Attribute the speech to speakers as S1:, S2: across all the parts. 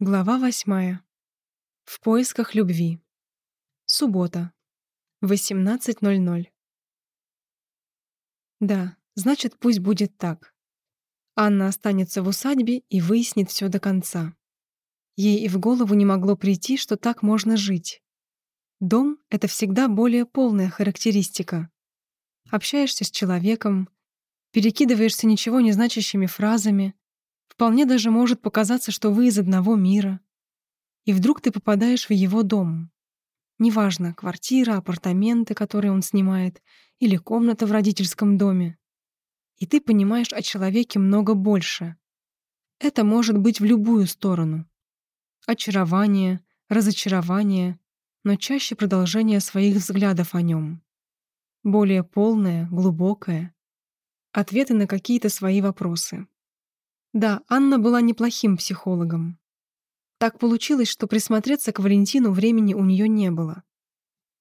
S1: Глава восьмая. В поисках любви. Суббота. 18.00. Да, значит, пусть будет так. Анна останется в усадьбе и выяснит все до конца. Ей и в голову не могло прийти, что так можно жить. Дом — это всегда более полная характеристика. Общаешься с человеком, перекидываешься ничего не значащими фразами, Вполне даже может показаться, что вы из одного мира. И вдруг ты попадаешь в его дом. Неважно, квартира, апартаменты, которые он снимает, или комната в родительском доме. И ты понимаешь о человеке много больше. Это может быть в любую сторону. Очарование, разочарование, но чаще продолжение своих взглядов о нем. Более полное, глубокое. Ответы на какие-то свои вопросы. Да, Анна была неплохим психологом. Так получилось, что присмотреться к Валентину времени у нее не было.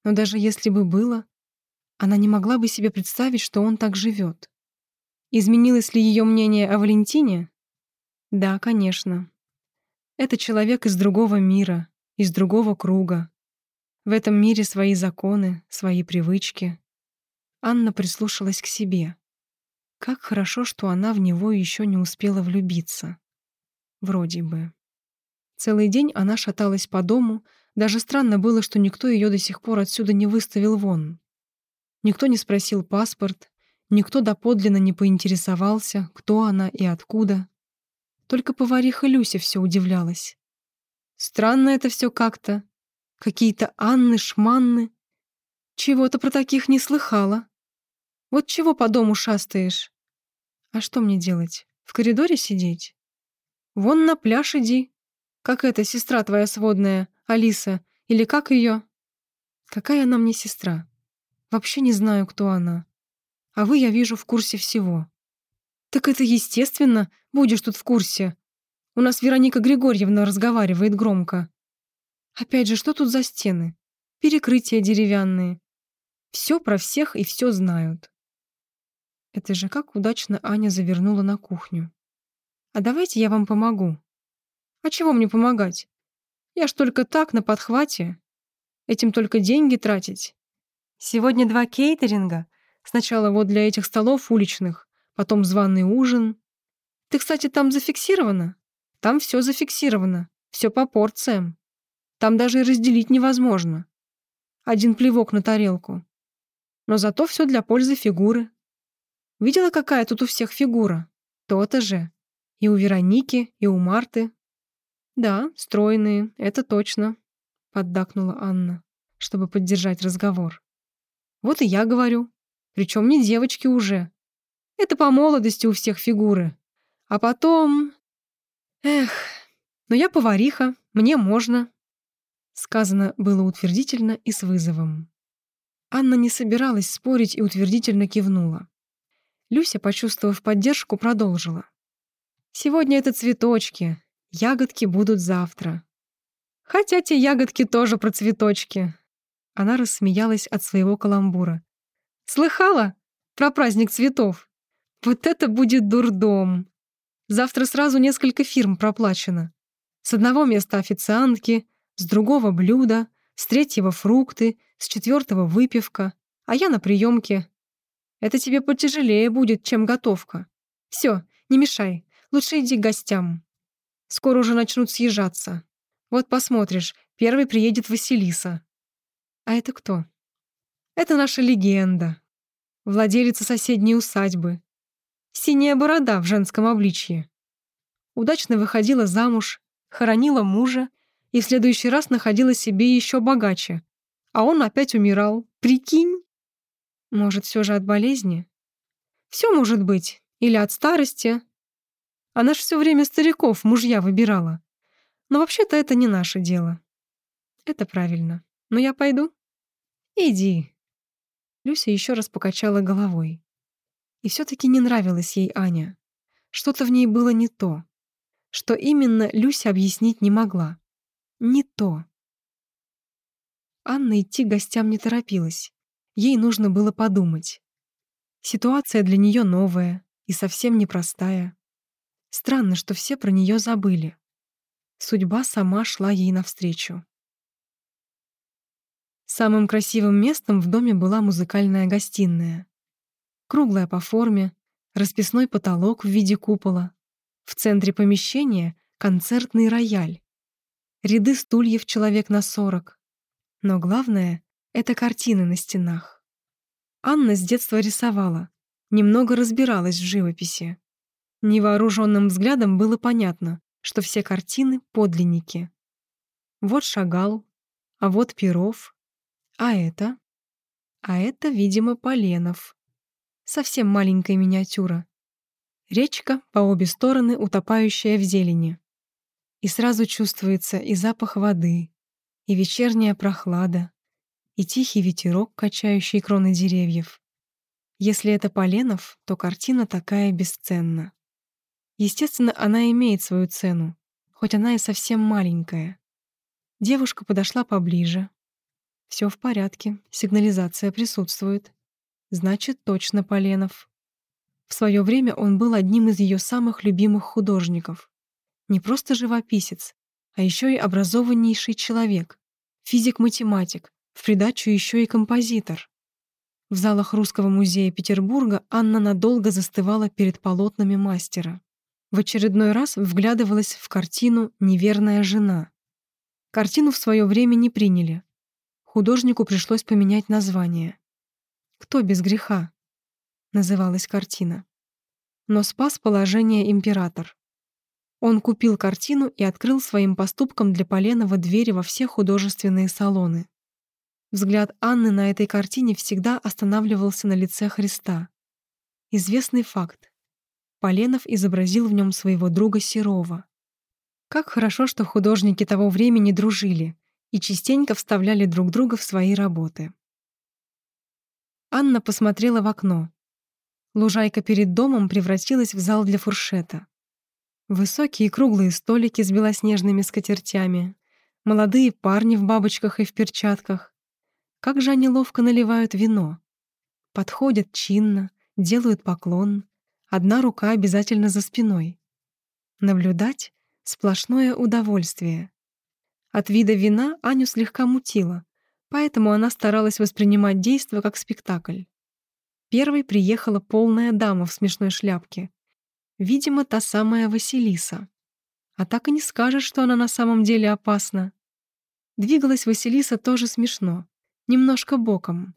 S1: Но даже если бы было, она не могла бы себе представить, что он так живет. Изменилось ли ее мнение о Валентине? Да, конечно. Это человек из другого мира, из другого круга. В этом мире свои законы, свои привычки. Анна прислушалась к себе. Как хорошо, что она в него еще не успела влюбиться. Вроде бы. Целый день она шаталась по дому, даже странно было, что никто ее до сих пор отсюда не выставил вон. Никто не спросил паспорт, никто доподлинно не поинтересовался, кто она и откуда. Только повариха Люся все удивлялась. Странно это все как-то. Какие-то Анны-шманны. Чего-то про таких не слыхала. Вот чего по дому шастаешь? А что мне делать? В коридоре сидеть? Вон на пляж иди. Как эта сестра твоя сводная, Алиса, или как ее? Какая она мне сестра? Вообще не знаю, кто она. А вы, я вижу, в курсе всего. Так это естественно, будешь тут в курсе. У нас Вероника Григорьевна разговаривает громко. Опять же, что тут за стены? Перекрытия деревянные. Все про всех и все знают. Это же как удачно Аня завернула на кухню. «А давайте я вам помогу». «А чего мне помогать? Я ж только так, на подхвате. Этим только деньги тратить. Сегодня два кейтеринга. Сначала вот для этих столов уличных, потом званый ужин. Ты, кстати, там зафиксировано? Там все зафиксировано, все по порциям. Там даже и разделить невозможно. Один плевок на тарелку. Но зато все для пользы фигуры. Видела, какая тут у всех фигура? То-то же. И у Вероники, и у Марты. Да, стройные, это точно, поддакнула Анна, чтобы поддержать разговор. Вот и я говорю. Причем не девочки уже. Это по молодости у всех фигуры. А потом... Эх, но я повариха, мне можно. Сказано было утвердительно и с вызовом. Анна не собиралась спорить и утвердительно кивнула. Люся, почувствовав поддержку, продолжила. «Сегодня это цветочки. Ягодки будут завтра. Хотя те ягодки тоже про цветочки». Она рассмеялась от своего каламбура. «Слыхала? Про праздник цветов. Вот это будет дурдом. Завтра сразу несколько фирм проплачено. С одного места официантки, с другого блюда, с третьего фрукты, с четвертого выпивка, а я на приемке. Это тебе потяжелее будет, чем готовка. Все, не мешай. Лучше иди к гостям. Скоро уже начнут съезжаться. Вот посмотришь, первый приедет Василиса. А это кто? Это наша легенда. Владелица соседней усадьбы. Синяя борода в женском обличье. Удачно выходила замуж, хоронила мужа и в следующий раз находила себе еще богаче. А он опять умирал. Прикинь? Может, все же от болезни? Все может быть. Или от старости. Она ж все время стариков мужья выбирала. Но вообще-то это не наше дело. Это правильно. Но я пойду? Иди. Люся еще раз покачала головой. И все-таки не нравилась ей Аня. Что-то в ней было не то. Что именно, Люся объяснить не могла. Не то. Анна идти гостям не торопилась. Ей нужно было подумать. Ситуация для нее новая и совсем непростая. Странно, что все про нее забыли. Судьба сама шла ей навстречу. Самым красивым местом в доме была музыкальная гостиная. Круглая по форме, расписной потолок в виде купола. В центре помещения — концертный рояль. Ряды стульев человек на сорок. Но главное — это картины на стенах. Анна с детства рисовала, немного разбиралась в живописи. Невооруженным взглядом было понятно, что все картины — подлинники. Вот Шагал, а вот Перов, а это? А это, видимо, Поленов. Совсем маленькая миниатюра. Речка по обе стороны, утопающая в зелени. И сразу чувствуется и запах воды, и вечерняя прохлада, и тихий ветерок, качающий кроны деревьев. Если это Поленов, то картина такая бесценна. Естественно, она имеет свою цену, хоть она и совсем маленькая. Девушка подошла поближе. Все в порядке, сигнализация присутствует. Значит, точно Поленов. В свое время он был одним из ее самых любимых художников. Не просто живописец, а еще и образованнейший человек, физик-математик, в придачу еще и композитор. В залах Русского музея Петербурга Анна надолго застывала перед полотнами мастера. В очередной раз вглядывалась в картину «Неверная жена». Картину в свое время не приняли. Художнику пришлось поменять название. «Кто без греха?» называлась картина. Но спас положение император. Он купил картину и открыл своим поступком для Поленова двери во все художественные салоны. Взгляд Анны на этой картине всегда останавливался на лице Христа. Известный факт. Поленов изобразил в нем своего друга Серова. Как хорошо, что художники того времени дружили и частенько вставляли друг друга в свои работы. Анна посмотрела в окно. Лужайка перед домом превратилась в зал для фуршета. Высокие круглые столики с белоснежными скатертями, молодые парни в бабочках и в перчатках. Как же они ловко наливают вино. Подходят чинно, делают поклон, Одна рука обязательно за спиной. Наблюдать — сплошное удовольствие. От вида вина Аню слегка мутило, поэтому она старалась воспринимать действо как спектакль. Первой приехала полная дама в смешной шляпке. Видимо, та самая Василиса. А так и не скажешь, что она на самом деле опасна. Двигалась Василиса тоже смешно, немножко боком.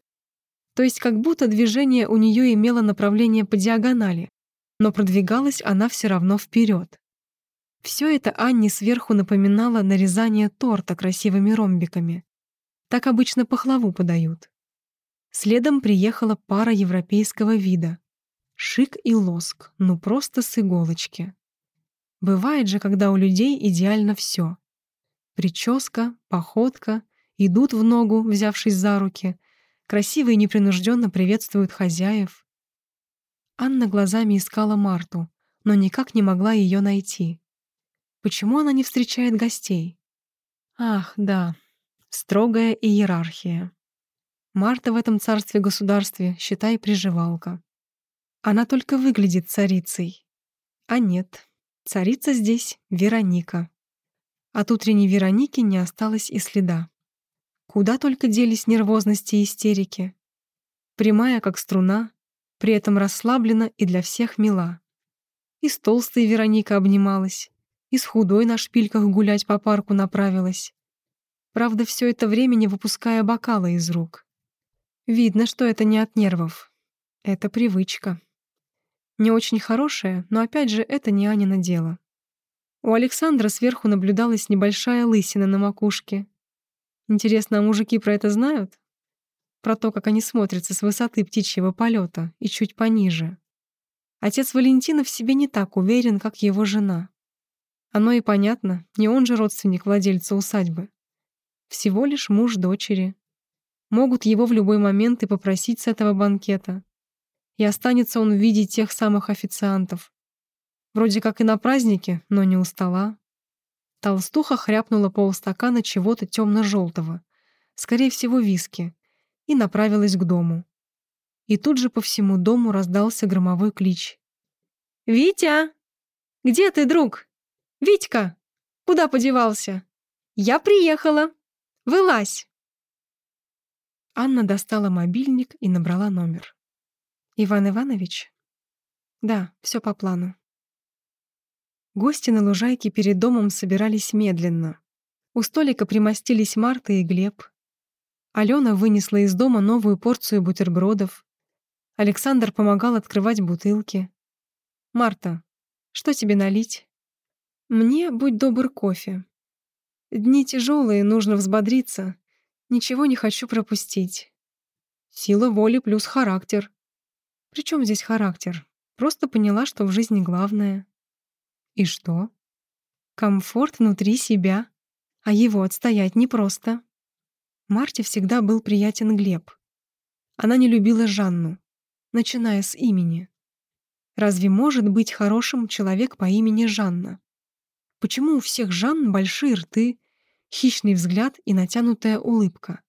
S1: То есть как будто движение у нее имело направление по диагонали, но продвигалась она все равно вперед. Все это Анне сверху напоминало нарезание торта красивыми ромбиками. Так обычно пахлаву подают. Следом приехала пара европейского вида. Шик и лоск, ну просто с иголочки. Бывает же, когда у людей идеально все. Прическа, походка, идут в ногу, взявшись за руки, красиво и непринужденно приветствуют хозяев. Анна глазами искала Марту, но никак не могла ее найти. Почему она не встречает гостей? Ах, да, строгая иерархия. Марта в этом царстве-государстве, считай, приживалка. Она только выглядит царицей. А нет, царица здесь Вероника. От утренней Вероники не осталось и следа. Куда только делись нервозности и истерики. Прямая, как струна, при этом расслаблена и для всех мила. И с толстой Вероника обнималась, и с худой на шпильках гулять по парку направилась. Правда, все это время не выпуская бокала из рук. Видно, что это не от нервов. Это привычка. Не очень хорошая, но опять же, это не Анина дело. У Александра сверху наблюдалась небольшая лысина на макушке. Интересно, а мужики про это знают? про то, как они смотрятся с высоты птичьего полета и чуть пониже. Отец Валентина в себе не так уверен, как его жена. Оно и понятно, не он же родственник владельца усадьбы. Всего лишь муж дочери. Могут его в любой момент и попросить с этого банкета. И останется он в виде тех самых официантов. Вроде как и на празднике, но не у стола. Толстуха хряпнула полстакана чего-то темно-желтого. Скорее всего, виски и направилась к дому. И тут же по всему дому раздался громовой клич. «Витя! Где ты, друг? Витька! Куда подевался? Я приехала. Вылазь!» Анна достала мобильник и набрала номер. «Иван Иванович?» «Да, все по плану». Гости на лужайке перед домом собирались медленно. У столика примостились Марта и Глеб. Алена вынесла из дома новую порцию бутербродов. Александр помогал открывать бутылки. «Марта, что тебе налить?» «Мне, будь добр, кофе. Дни тяжелые, нужно взбодриться. Ничего не хочу пропустить. Сила воли плюс характер. Причем здесь характер? Просто поняла, что в жизни главное. И что? Комфорт внутри себя, а его отстоять непросто. Марте всегда был приятен Глеб. Она не любила Жанну, начиная с имени. Разве может быть хорошим человек по имени Жанна? Почему у всех Жанн большие рты, хищный взгляд и натянутая улыбка.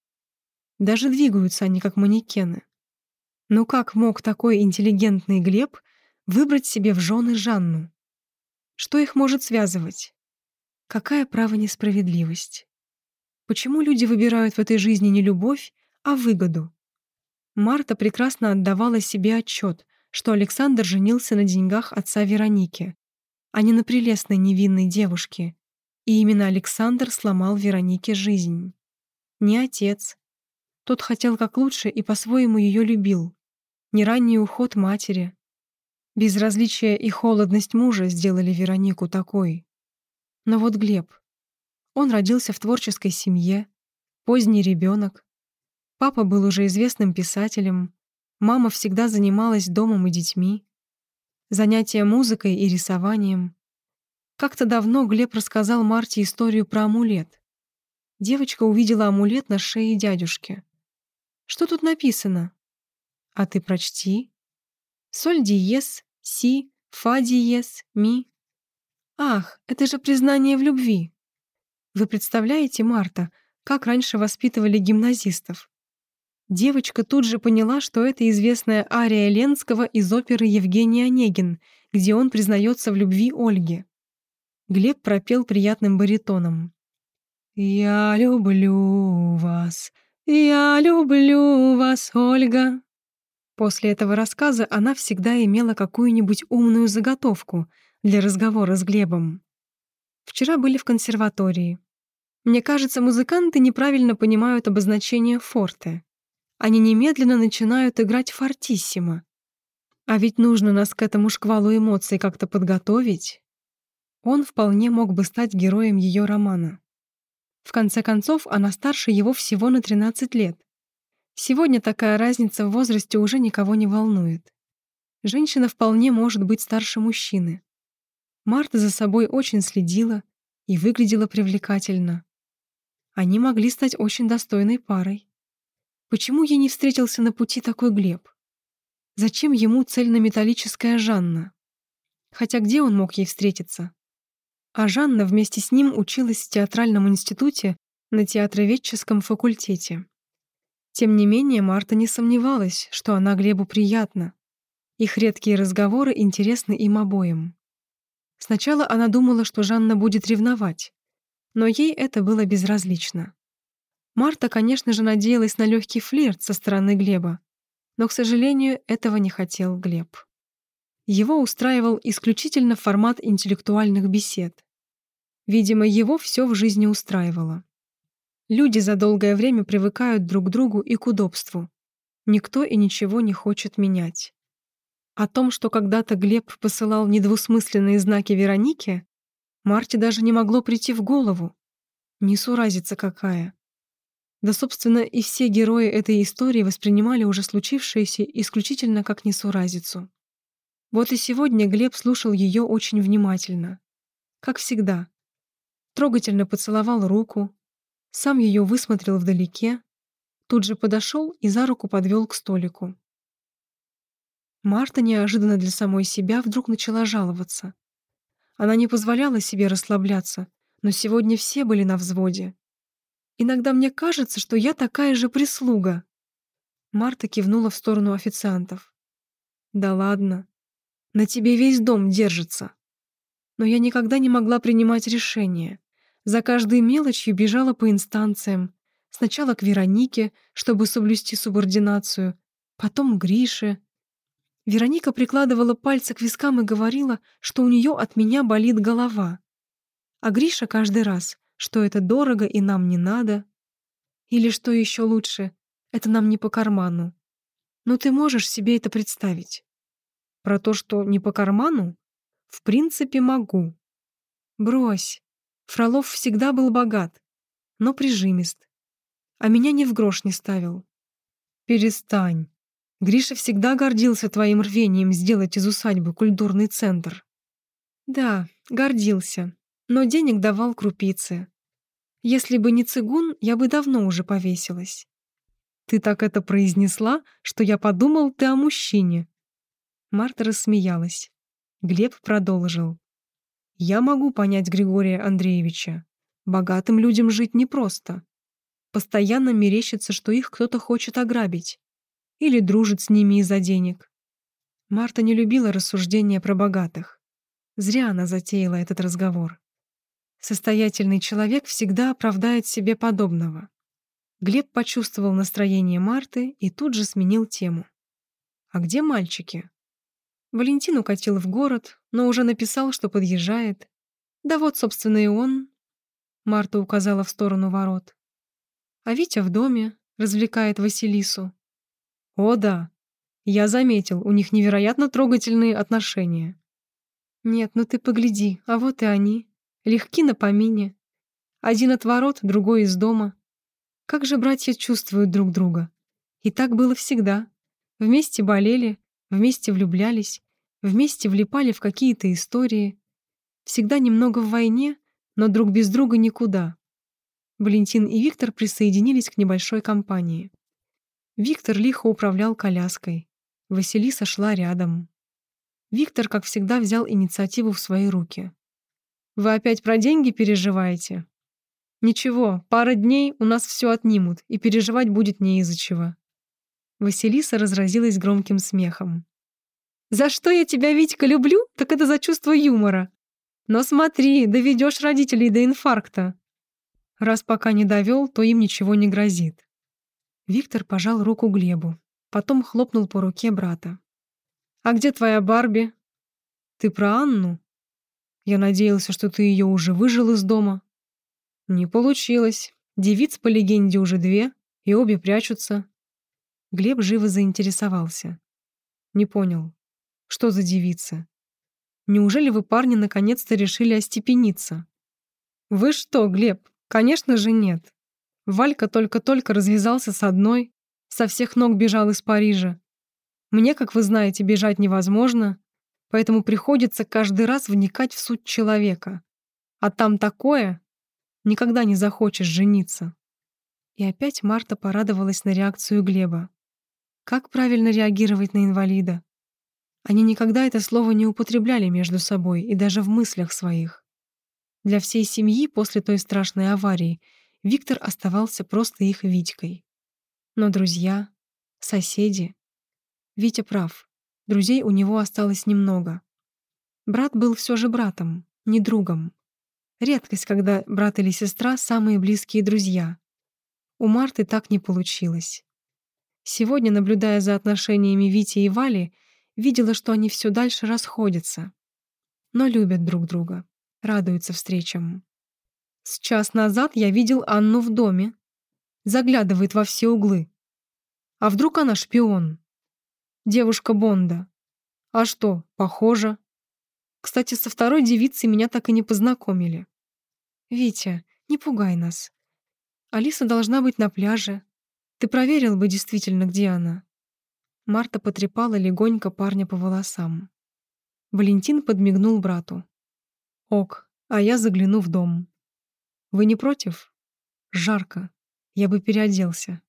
S1: Даже двигаются они как манекены. Но как мог такой интеллигентный Глеб выбрать себе в жены Жанну? Что их может связывать? Какая право несправедливость? Почему люди выбирают в этой жизни не любовь, а выгоду? Марта прекрасно отдавала себе отчет, что Александр женился на деньгах отца Вероники, а не на прелестной невинной девушке, и именно Александр сломал Веронике жизнь. Не отец. Тот хотел как лучше и по-своему ее любил. Не ранний уход матери. Безразличие и холодность мужа сделали Веронику такой. Но вот Глеб. Он родился в творческой семье, поздний ребенок. Папа был уже известным писателем, мама всегда занималась домом и детьми. Занятия музыкой и рисованием. Как-то давно Глеб рассказал Марте историю про амулет. Девочка увидела амулет на шее дядюшки. Что тут написано? А ты прочти. Соль диез, си, фа диез, ми. Ах, это же признание в любви. Вы представляете, Марта, как раньше воспитывали гимназистов? Девочка тут же поняла, что это известная ария Ленского из оперы «Евгений Онегин», где он признается в любви Ольге. Глеб пропел приятным баритоном. «Я люблю вас, я люблю вас, Ольга». После этого рассказа она всегда имела какую-нибудь умную заготовку для разговора с Глебом. Вчера были в консерватории. Мне кажется, музыканты неправильно понимают обозначение форте. Они немедленно начинают играть фортиссимо. А ведь нужно нас к этому шквалу эмоций как-то подготовить. Он вполне мог бы стать героем ее романа. В конце концов, она старше его всего на 13 лет. Сегодня такая разница в возрасте уже никого не волнует. Женщина вполне может быть старше мужчины. Марта за собой очень следила и выглядела привлекательно. Они могли стать очень достойной парой. Почему ей не встретился на пути такой Глеб? Зачем ему цельнометаллическая Жанна? Хотя где он мог ей встретиться? А Жанна вместе с ним училась в театральном институте на театроведческом факультете. Тем не менее, Марта не сомневалась, что она Глебу приятна. Их редкие разговоры интересны им обоим. Сначала она думала, что Жанна будет ревновать, но ей это было безразлично. Марта, конечно же, надеялась на легкий флирт со стороны Глеба, но, к сожалению, этого не хотел Глеб. Его устраивал исключительно формат интеллектуальных бесед. Видимо, его все в жизни устраивало. Люди за долгое время привыкают друг к другу и к удобству. Никто и ничего не хочет менять. О том, что когда-то Глеб посылал недвусмысленные знаки Веронике, Марте даже не могло прийти в голову. Несуразица какая. Да, собственно, и все герои этой истории воспринимали уже случившееся исключительно как несуразицу. Вот и сегодня Глеб слушал ее очень внимательно. Как всегда. Трогательно поцеловал руку, сам ее высмотрел вдалеке, тут же подошел и за руку подвел к столику. Марта неожиданно для самой себя вдруг начала жаловаться. Она не позволяла себе расслабляться, но сегодня все были на взводе. «Иногда мне кажется, что я такая же прислуга». Марта кивнула в сторону официантов. «Да ладно. На тебе весь дом держится. Но я никогда не могла принимать решения, За каждой мелочью бежала по инстанциям. Сначала к Веронике, чтобы соблюсти субординацию, потом к Грише. Вероника прикладывала пальцы к вискам и говорила, что у нее от меня болит голова. А Гриша каждый раз, что это дорого и нам не надо. Или что еще лучше, это нам не по карману. Но ты можешь себе это представить? Про то, что не по карману? В принципе, могу. Брось. Фролов всегда был богат, но прижимист. А меня ни в грош не ставил. Перестань. Гриша всегда гордился твоим рвением сделать из усадьбы культурный центр. Да, гордился, но денег давал крупицы. Если бы не цигун, я бы давно уже повесилась. Ты так это произнесла, что я подумал, ты о мужчине. Марта рассмеялась. Глеб продолжил. Я могу понять Григория Андреевича. Богатым людям жить непросто. Постоянно мерещится, что их кто-то хочет ограбить. Или дружит с ними из-за денег. Марта не любила рассуждения про богатых. Зря она затеяла этот разговор. Состоятельный человек всегда оправдает себе подобного. Глеб почувствовал настроение Марты и тут же сменил тему. «А где мальчики?» Валентин укатил в город, но уже написал, что подъезжает. Да вот, собственно, и он. Марта указала в сторону ворот. А Витя в доме, развлекает Василису. О, да. Я заметил, у них невероятно трогательные отношения. Нет, ну ты погляди, а вот и они. Легки на помине. Один от ворот, другой из дома. Как же братья чувствуют друг друга? И так было всегда. Вместе болели, Вместе влюблялись, вместе влипали в какие-то истории. Всегда немного в войне, но друг без друга никуда. Валентин и Виктор присоединились к небольшой компании. Виктор лихо управлял коляской. Василиса шла рядом. Виктор, как всегда, взял инициативу в свои руки. «Вы опять про деньги переживаете?» «Ничего, пара дней у нас все отнимут, и переживать будет не из-за чего». Василиса разразилась громким смехом. «За что я тебя, Витька, люблю, так это за чувство юмора. Но смотри, доведешь родителей до инфаркта. Раз пока не довел, то им ничего не грозит». Виктор пожал руку Глебу, потом хлопнул по руке брата. «А где твоя Барби?» «Ты про Анну?» «Я надеялся, что ты ее уже выжил из дома». «Не получилось. Девиц, по легенде, уже две, и обе прячутся. Глеб живо заинтересовался. Не понял. Что за девица? Неужели вы, парни, наконец-то решили остепениться? Вы что, Глеб? Конечно же нет. Валька только-только развязался с одной, со всех ног бежал из Парижа. Мне, как вы знаете, бежать невозможно, поэтому приходится каждый раз вникать в суть человека. А там такое, никогда не захочешь жениться. И опять Марта порадовалась на реакцию Глеба. Как правильно реагировать на инвалида? Они никогда это слово не употребляли между собой и даже в мыслях своих. Для всей семьи после той страшной аварии Виктор оставался просто их Витькой. Но друзья, соседи... Витя прав, друзей у него осталось немного. Брат был все же братом, не другом. Редкость, когда брат или сестра — самые близкие друзья. У Марты так не получилось. Сегодня, наблюдая за отношениями Вити и Вали, видела, что они все дальше расходятся. Но любят друг друга, радуются встречам. С час назад я видел Анну в доме. Заглядывает во все углы. А вдруг она шпион? Девушка Бонда. А что, похоже. Кстати, со второй девицей меня так и не познакомили. Витя, не пугай нас. Алиса должна быть на пляже, ты проверил бы действительно, где она?» Марта потрепала легонько парня по волосам. Валентин подмигнул брату. «Ок, а я загляну в дом. Вы не против? Жарко. Я бы переоделся».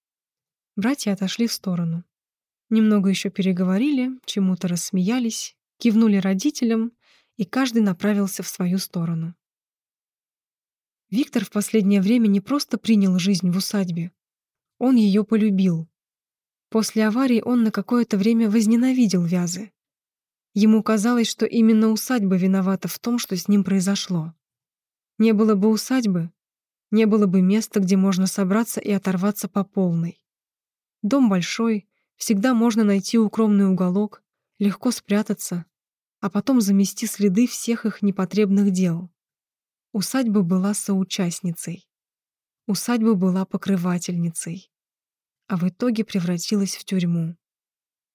S1: Братья отошли в сторону. Немного еще переговорили, чему-то рассмеялись, кивнули родителям, и каждый направился в свою сторону. Виктор в последнее время не просто принял жизнь в усадьбе, он ее полюбил. После аварии он на какое-то время возненавидел Вязы. Ему казалось, что именно усадьба виновата в том, что с ним произошло. Не было бы усадьбы, не было бы места, где можно собраться и оторваться по полной. Дом большой, всегда можно найти укромный уголок, легко спрятаться, а потом замести следы всех их непотребных дел. Усадьба была соучастницей. Усадьба была покрывательницей. А в итоге превратилась в тюрьму.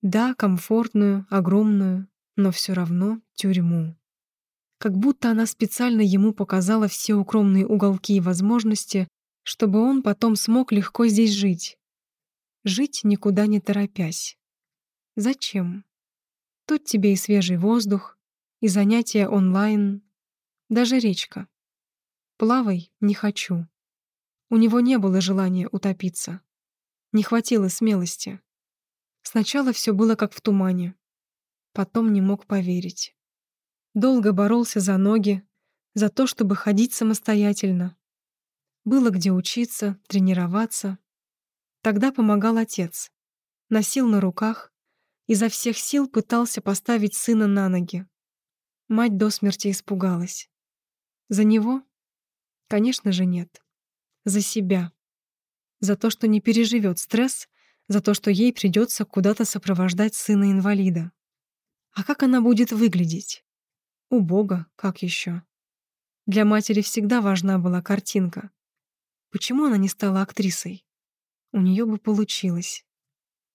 S1: Да, комфортную, огромную, но все равно тюрьму. Как будто она специально ему показала все укромные уголки и возможности, чтобы он потом смог легко здесь жить. Жить никуда не торопясь. Зачем? Тут тебе и свежий воздух, и занятия онлайн, даже речка. Плавай не хочу. У него не было желания утопиться. Не хватило смелости. Сначала все было как в тумане. Потом не мог поверить. Долго боролся за ноги, за то, чтобы ходить самостоятельно. Было где учиться, тренироваться. Тогда помогал отец. Носил на руках, изо всех сил пытался поставить сына на ноги. Мать до смерти испугалась. За него Конечно же, нет. За себя. За то, что не переживет стресс, за то, что ей придется куда-то сопровождать сына-инвалида. А как она будет выглядеть? У Бога, как еще? Для матери всегда важна была картинка. Почему она не стала актрисой? У нее бы получилось.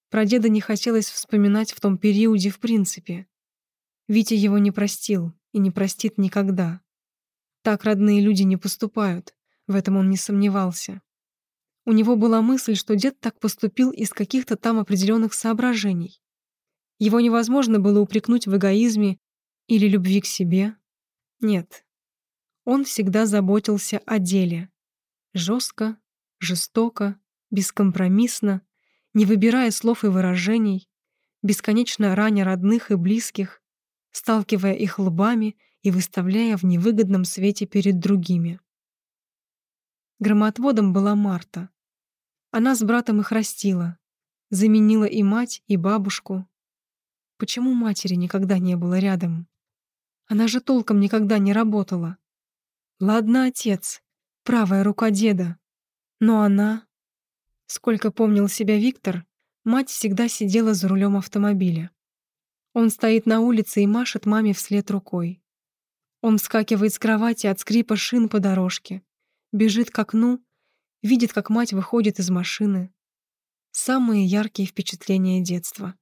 S1: Про деда не хотелось вспоминать в том периоде в принципе. Витя его не простил и не простит никогда. Так родные люди не поступают, в этом он не сомневался. У него была мысль, что дед так поступил из каких-то там определенных соображений. Его невозможно было упрекнуть в эгоизме или любви к себе. Нет. Он всегда заботился о деле. Жестко, жестоко, бескомпромиссно, не выбирая слов и выражений, бесконечно раня родных и близких, сталкивая их лбами и выставляя в невыгодном свете перед другими. Громотводом была Марта. Она с братом их растила, заменила и мать, и бабушку. Почему матери никогда не было рядом? Она же толком никогда не работала. Ладно, отец, правая рука деда. Но она... Сколько помнил себя Виктор, мать всегда сидела за рулем автомобиля. Он стоит на улице и машет маме вслед рукой. Он вскакивает с кровати от скрипа шин по дорожке, бежит к окну, видит, как мать выходит из машины. Самые яркие впечатления детства.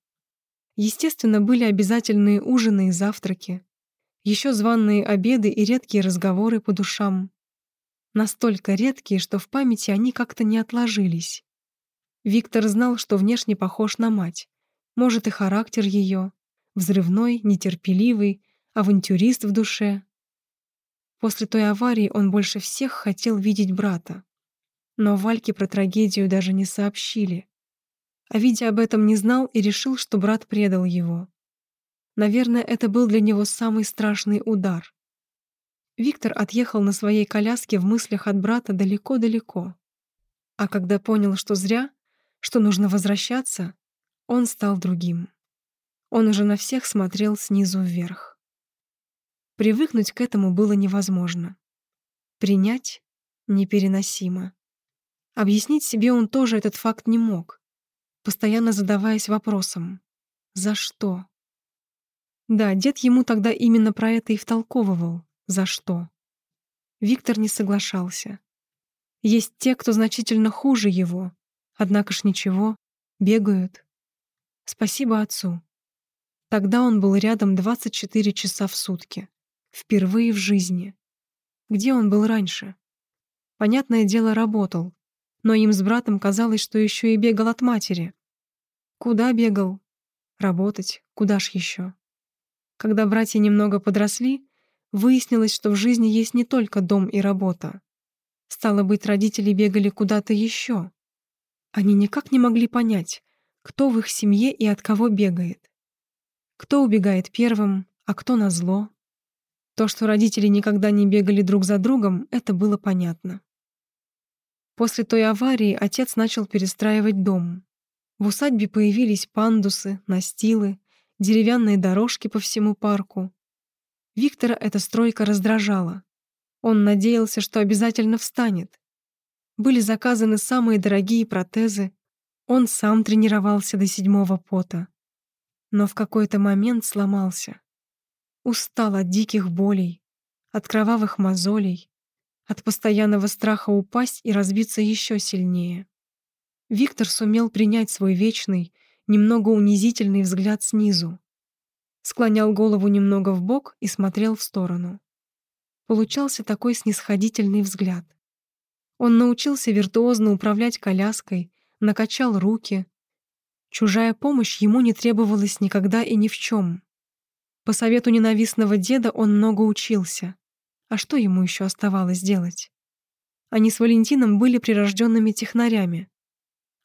S1: Естественно, были обязательные ужины и завтраки, еще званные обеды и редкие разговоры по душам. Настолько редкие, что в памяти они как-то не отложились. Виктор знал, что внешне похож на мать. Может, и характер ее. Взрывной, нетерпеливый, авантюрист в душе. После той аварии он больше всех хотел видеть брата. Но Вальке про трагедию даже не сообщили. А Витя об этом не знал и решил, что брат предал его. Наверное, это был для него самый страшный удар. Виктор отъехал на своей коляске в мыслях от брата далеко-далеко. А когда понял, что зря, что нужно возвращаться, он стал другим. Он уже на всех смотрел снизу вверх. Привыкнуть к этому было невозможно. Принять непереносимо. Объяснить себе он тоже этот факт не мог, постоянно задаваясь вопросом «За что?». Да, дед ему тогда именно про это и втолковывал «За что?». Виктор не соглашался. Есть те, кто значительно хуже его, однако ж ничего, бегают. Спасибо отцу. Тогда он был рядом 24 часа в сутки. Впервые в жизни. Где он был раньше? Понятное дело, работал. Но им с братом казалось, что еще и бегал от матери. Куда бегал? Работать. Куда ж еще? Когда братья немного подросли, выяснилось, что в жизни есть не только дом и работа. Стало быть, родители бегали куда-то еще. Они никак не могли понять, кто в их семье и от кого бегает. Кто убегает первым, а кто назло. То, что родители никогда не бегали друг за другом, это было понятно. После той аварии отец начал перестраивать дом. В усадьбе появились пандусы, настилы, деревянные дорожки по всему парку. Виктора эта стройка раздражала. Он надеялся, что обязательно встанет. Были заказаны самые дорогие протезы. Он сам тренировался до седьмого пота. Но в какой-то момент сломался. Устал от диких болей, от кровавых мозолей, от постоянного страха упасть и разбиться еще сильнее. Виктор сумел принять свой вечный, немного унизительный взгляд снизу. Склонял голову немного в бок и смотрел в сторону. Получался такой снисходительный взгляд. Он научился виртуозно управлять коляской, накачал руки. Чужая помощь ему не требовалась никогда и ни в чем. По совету ненавистного деда он много учился. А что ему еще оставалось делать? Они с Валентином были прирожденными технарями.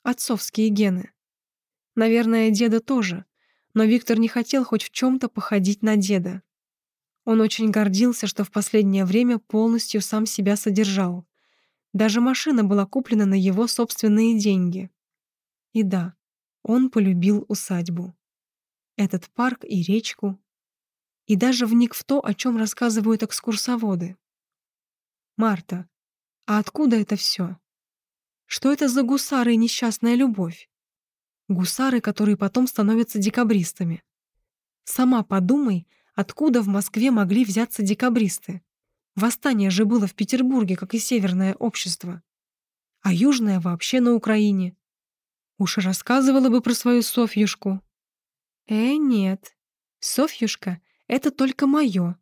S1: Отцовские гены. Наверное, деда тоже, но Виктор не хотел хоть в чем-то походить на деда. Он очень гордился, что в последнее время полностью сам себя содержал. Даже машина была куплена на его собственные деньги. И да, он полюбил усадьбу. Этот парк и речку. И даже вник в то, о чем рассказывают экскурсоводы. «Марта, а откуда это все? Что это за гусары и несчастная любовь? Гусары, которые потом становятся декабристами. Сама подумай, откуда в Москве могли взяться декабристы. Восстание же было в Петербурге, как и северное общество. А южное вообще на Украине. Уж рассказывала бы про свою Софьюшку. Э, нет. Софьюшка — это только мое.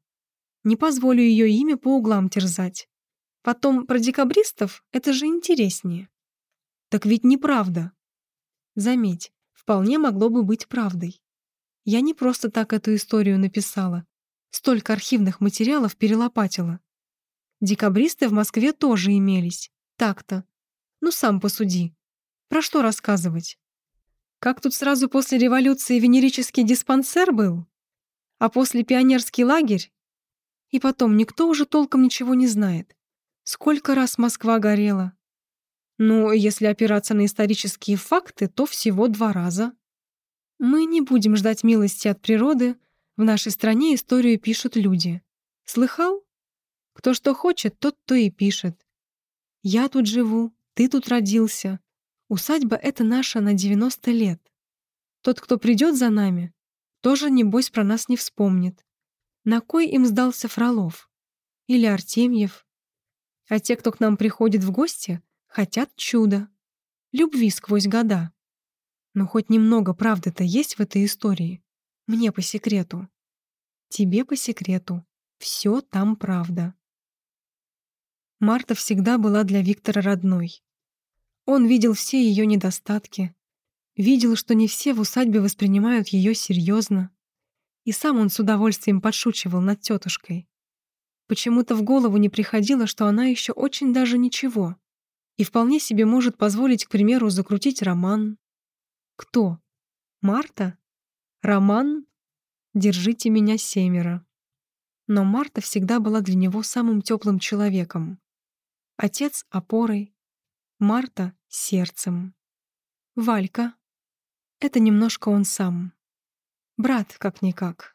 S1: Не позволю ее имя по углам терзать. Потом про декабристов — это же интереснее. Так ведь неправда. Заметь, вполне могло бы быть правдой. Я не просто так эту историю написала. Столько архивных материалов перелопатила. Декабристы в Москве тоже имелись. Так-то. Ну, сам посуди. Про что рассказывать? Как тут сразу после революции венерический диспансер был? А после пионерский лагерь? И потом, никто уже толком ничего не знает. Сколько раз Москва горела? Ну, если опираться на исторические факты, то всего два раза. Мы не будем ждать милости от природы. В нашей стране историю пишут люди. Слыхал? Кто что хочет, тот то и пишет. Я тут живу, ты тут родился. Усадьба — это наша на 90 лет. Тот, кто придет за нами, тоже, небось, про нас не вспомнит. На кой им сдался Фролов? Или Артемьев? А те, кто к нам приходит в гости — Хотят чуда. Любви сквозь года. Но хоть немного правды-то есть в этой истории. Мне по секрету. Тебе по секрету. Все там правда. Марта всегда была для Виктора родной. Он видел все ее недостатки, видел, что не все в усадьбе воспринимают ее серьезно, и сам он с удовольствием подшучивал над тетушкой. Почему-то в голову не приходило, что она еще очень даже ничего и вполне себе может позволить, к примеру, закрутить роман. Кто? Марта? Роман? Держите меня семеро. Но Марта всегда была для него самым теплым человеком. Отец — опорой, Марта — сердцем. Валька — это немножко он сам. Брат, как-никак.